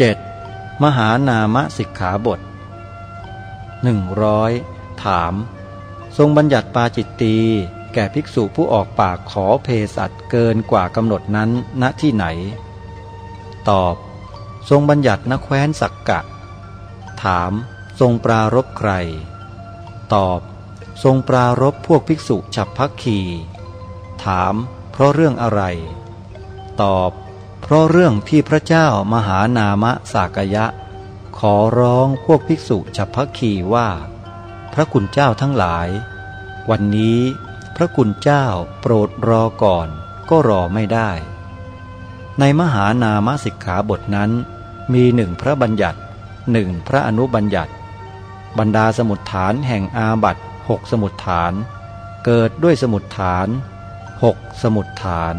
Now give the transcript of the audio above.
7. มหานามสิกขาบท 100 ถาม ทรงบัญญัติปาจิตตีแก่ภิกษุผู้ออกปากขอเพสัตเกินกว่ากำหนดนั้นณที่ไหน ตอบ ทรงบัญญัติณแคว้นสักกะ ถาม ทรงปรารบใคร ตอบ ทรงปรารบพวกภิกษุฉับพักคี ถาม เพราะเรื่องอะไร ตอบ เพราะเรื่องที่พระเจ้ามหานามะสากยะ ขอร้องพวกภิกษุฉับพักคีว่า พระคุณเจ้าทั้งหลาย วันนี้พระคุณเจ้าโปรดรอก่อนก็รอไม่ได้ ในมหานามสิกขาบทนั้น มีหนึ่งพระบัญญัติหนึ่งพระอนุบัญญัติ บรรดาสมุดฐานแห่งอาบัตหกสมุดฐาน เกิดด้วยสมุดฐานหกสมุดฐาน